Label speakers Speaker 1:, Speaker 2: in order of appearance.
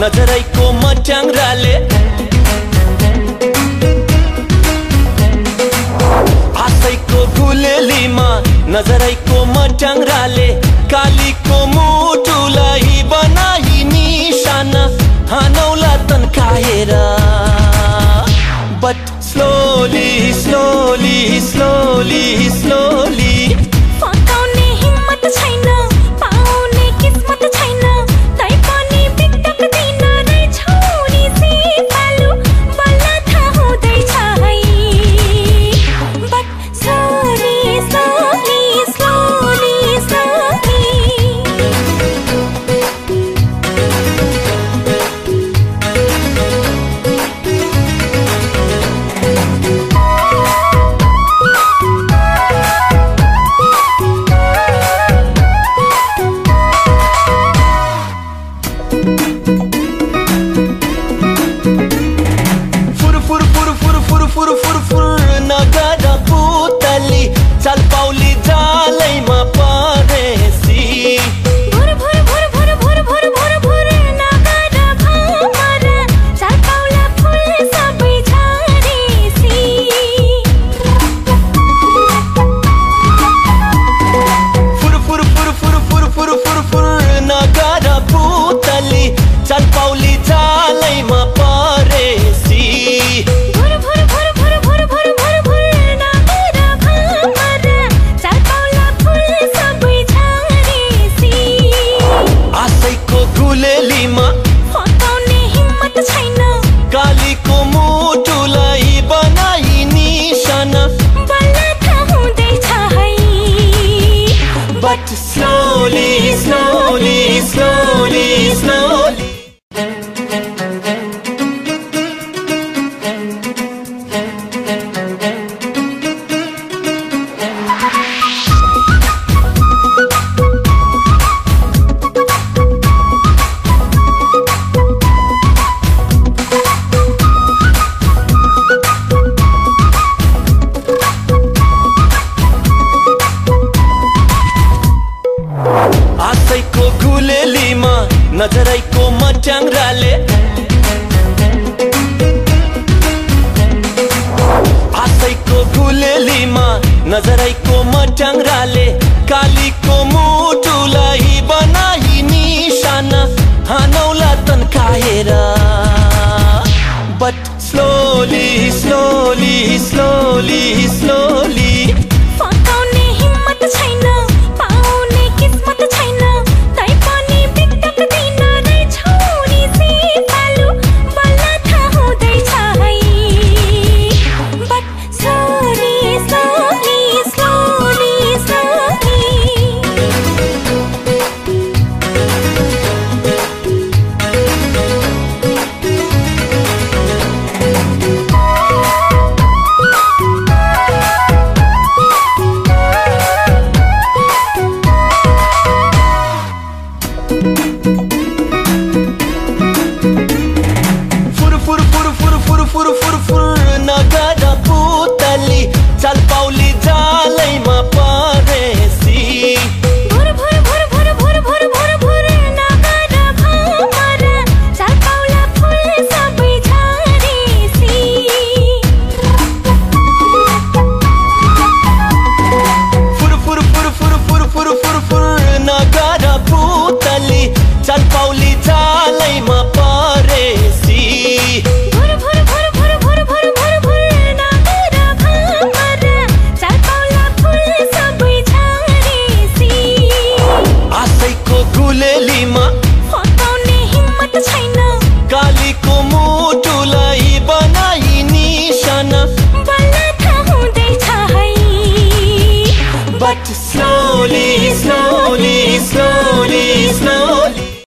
Speaker 1: नजरैको मट्याङ्राले हाँसैको गुलेलीमा नजरैको मट्याङ्राले कालीको मुटुलाई बनाई निशान हानौला तन्काएर but slowly slowly slowly slowly furo, furo, furo. नजरैको मट्याङ्राले आशैको गुलेलीमा नजरैको मट्याङ्राले कालीको मुटुलाई बनाई निशाना हानौला तन्काएर but slowly slowly slowly slowly
Speaker 2: फुलेलीमा। फटाउने हिम्मत छैन। कालीको मुटुलाई बनाई निशान। बल्ल थाहा हुँदैछ है। But
Speaker 1: slowly slowly slowly slowly